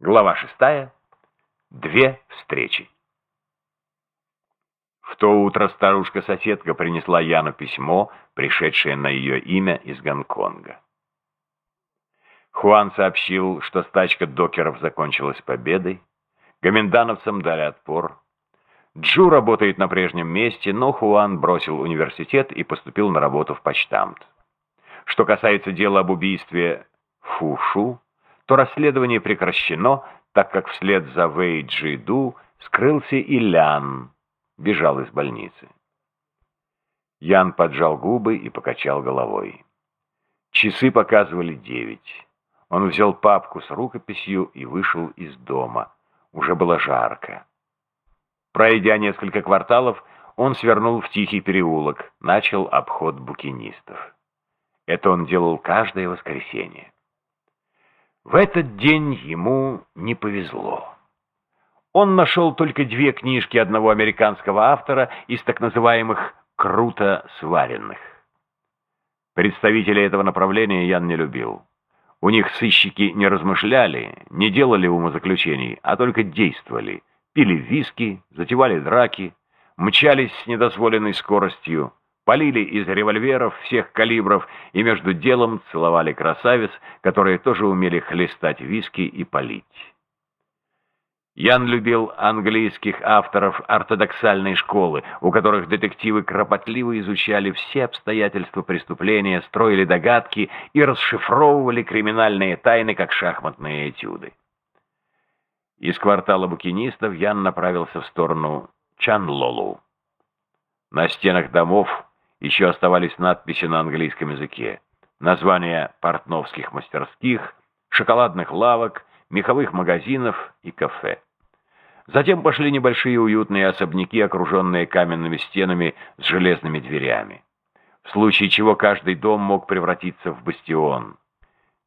Глава шестая. Две встречи. В то утро старушка-соседка принесла Яну письмо, пришедшее на ее имя из Гонконга. Хуан сообщил, что стачка докеров закончилась победой, гомендановцам дали отпор. Джу работает на прежнем месте, но Хуан бросил университет и поступил на работу в почтамт. Что касается дела об убийстве Фушу, то расследование прекращено, так как вслед за Вэй Джиду скрылся и Лян, бежал из больницы. Ян поджал губы и покачал головой. Часы показывали девять. Он взял папку с рукописью и вышел из дома. Уже было жарко. Пройдя несколько кварталов, он свернул в тихий переулок, начал обход букинистов. Это он делал каждое воскресенье. В этот день ему не повезло. Он нашел только две книжки одного американского автора из так называемых «круто сваренных». Представителей этого направления Ян не любил. У них сыщики не размышляли, не делали умозаключений, а только действовали. Пили виски, затевали драки, мчались с недозволенной скоростью, Полили из револьверов всех калибров и между делом целовали красавиц, которые тоже умели хлестать виски и полить. Ян любил английских авторов ортодоксальной школы, у которых детективы кропотливо изучали все обстоятельства преступления, строили догадки и расшифровывали криминальные тайны, как шахматные этюды. Из квартала букинистов Ян направился в сторону Чанлолу. На стенах домов еще оставались надписи на английском языке. Названия портновских мастерских, шоколадных лавок, меховых магазинов и кафе. Затем пошли небольшие уютные особняки, окруженные каменными стенами с железными дверями. В случае чего каждый дом мог превратиться в бастион.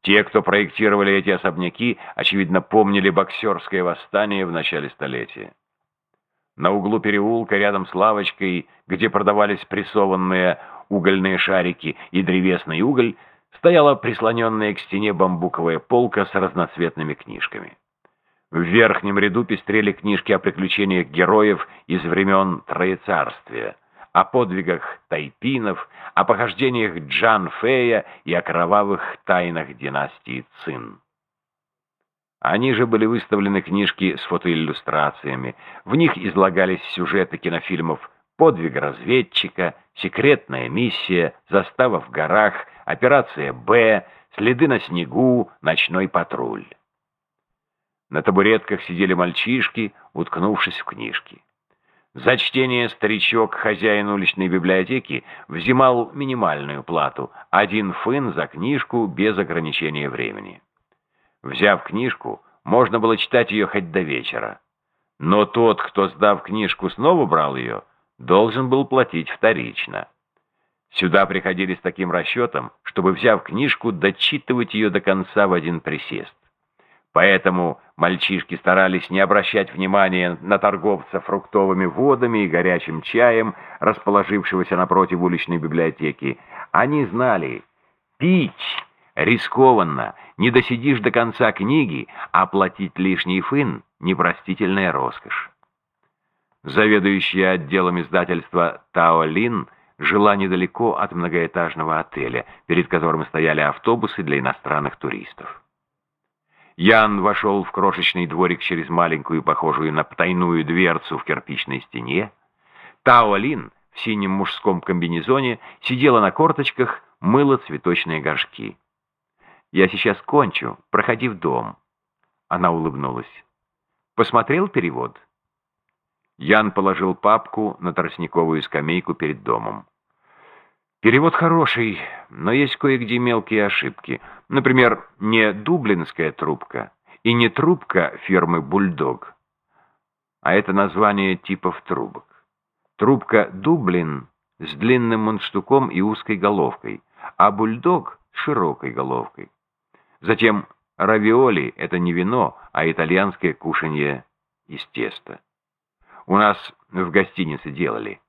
Те, кто проектировали эти особняки, очевидно, помнили боксерское восстание в начале столетия. На углу переулка, рядом с лавочкой, где продавались прессованные угольные шарики и древесный уголь, стояла прислоненная к стене бамбуковая полка с разноцветными книжками. В верхнем ряду пестрели книжки о приключениях героев из времен Троецарствия, о подвигах тайпинов, о похождениях Джан Фея и о кровавых тайнах династии Цин. Они же были выставлены книжки с фотоиллюстрациями. В них излагались сюжеты кинофильмов «Подвиг разведчика», «Секретная миссия», «Застава в горах», «Операция Б», «Следы на снегу», «Ночной патруль». На табуретках сидели мальчишки, уткнувшись в книжки. За чтение старичок, хозяин уличной библиотеки, взимал минимальную плату – один фын за книжку без ограничения времени. Взяв книжку, можно было читать ее хоть до вечера. Но тот, кто, сдав книжку, снова брал ее, должен был платить вторично. Сюда приходили с таким расчетом, чтобы, взяв книжку, дочитывать ее до конца в один присест. Поэтому мальчишки старались не обращать внимания на торговца фруктовыми водами и горячим чаем, расположившегося напротив уличной библиотеки. Они знали, пить рискованно, не досидишь до конца книги, а платить лишний фин — непростительная роскошь. Заведующая отделом издательства Тао Лин жила недалеко от многоэтажного отеля, перед которым стояли автобусы для иностранных туристов. Ян вошел в крошечный дворик через маленькую, похожую на потайную дверцу в кирпичной стене. Тао Лин в синем мужском комбинезоне сидела на корточках, мыла цветочные горшки. Я сейчас кончу. Проходи в дом». Она улыбнулась. «Посмотрел перевод?» Ян положил папку на тростниковую скамейку перед домом. «Перевод хороший, но есть кое-где мелкие ошибки. Например, не дублинская трубка и не трубка фирмы «Бульдог», а это название типов трубок. Трубка «Дублин» с длинным мундштуком и узкой головкой, а «Бульдог» с широкой головкой. Затем равиоли — это не вино, а итальянское кушанье из теста. У нас в гостинице делали.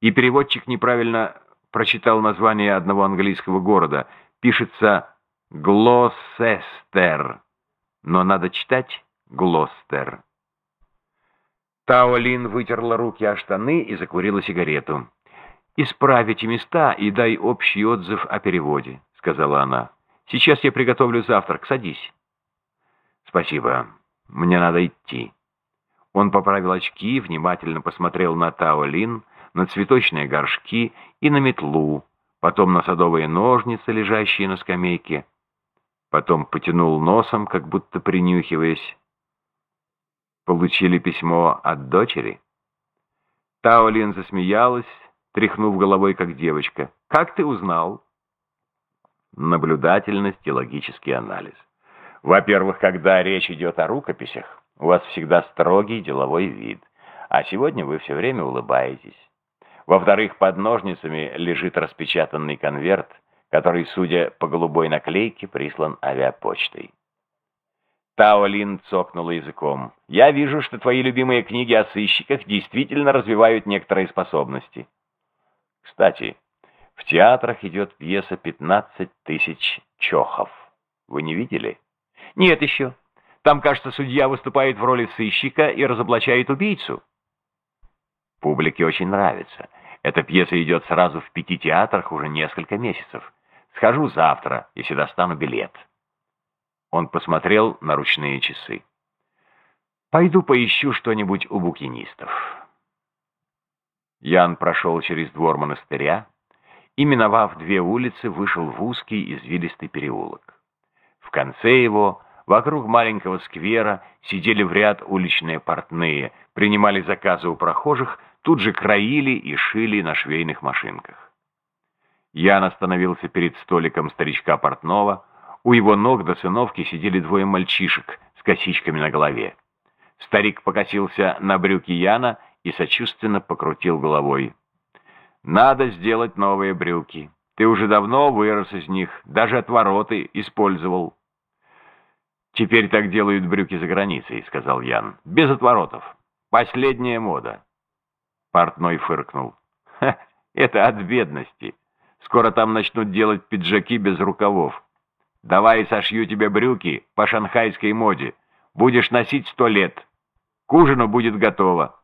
И переводчик неправильно прочитал название одного английского города. Пишется «Глоссестер», но надо читать Глостер. Таолин вытерла руки о штаны и закурила сигарету. «Исправь места и дай общий отзыв о переводе», — сказала она. «Сейчас я приготовлю завтрак. Садись». «Спасибо. Мне надо идти». Он поправил очки, внимательно посмотрел на Таолин, на цветочные горшки и на метлу, потом на садовые ножницы, лежащие на скамейке. Потом потянул носом, как будто принюхиваясь. «Получили письмо от дочери?» Таолин засмеялась, тряхнув головой, как девочка. «Как ты узнал?» Наблюдательность и логический анализ. Во-первых, когда речь идет о рукописях, у вас всегда строгий деловой вид, а сегодня вы все время улыбаетесь. Во-вторых, под ножницами лежит распечатанный конверт, который, судя по голубой наклейке, прислан авиапочтой. Таолин цокнула языком. «Я вижу, что твои любимые книги о сыщиках действительно развивают некоторые способности. Кстати, в театрах идет пьеса «Пятнадцать тысяч чохов». Вы не видели? Нет еще. Там, кажется, судья выступает в роли сыщика и разоблачает убийцу. Публике очень нравится. Эта пьеса идет сразу в пяти театрах уже несколько месяцев. Схожу завтра, если достану билет. Он посмотрел на ручные часы. Пойду поищу что-нибудь у букинистов. Ян прошел через двор монастыря и, миновав две улицы, вышел в узкий извилистый переулок. В конце его, вокруг маленького сквера, сидели в ряд уличные портные, принимали заказы у прохожих, тут же краили и шили на швейных машинках. Ян остановился перед столиком старичка портного, у его ног до сыновки сидели двое мальчишек с косичками на голове. Старик покосился на брюки Яна и сочувственно покрутил головой. «Надо сделать новые брюки. Ты уже давно вырос из них, даже отвороты использовал». «Теперь так делают брюки за границей», — сказал Ян. «Без отворотов. Последняя мода». Портной фыркнул. «Ха, это от бедности. Скоро там начнут делать пиджаки без рукавов. Давай сошью тебе брюки по шанхайской моде. Будешь носить сто лет. К ужину будет готово».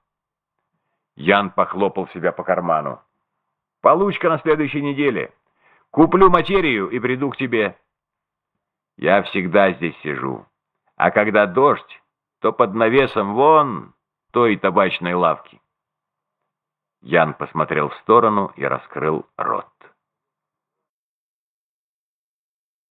Ян похлопал себя по карману. «Получка на следующей неделе. Куплю материю и приду к тебе». «Я всегда здесь сижу. А когда дождь, то под навесом вон той табачной лавки». Ян посмотрел в сторону и раскрыл рот.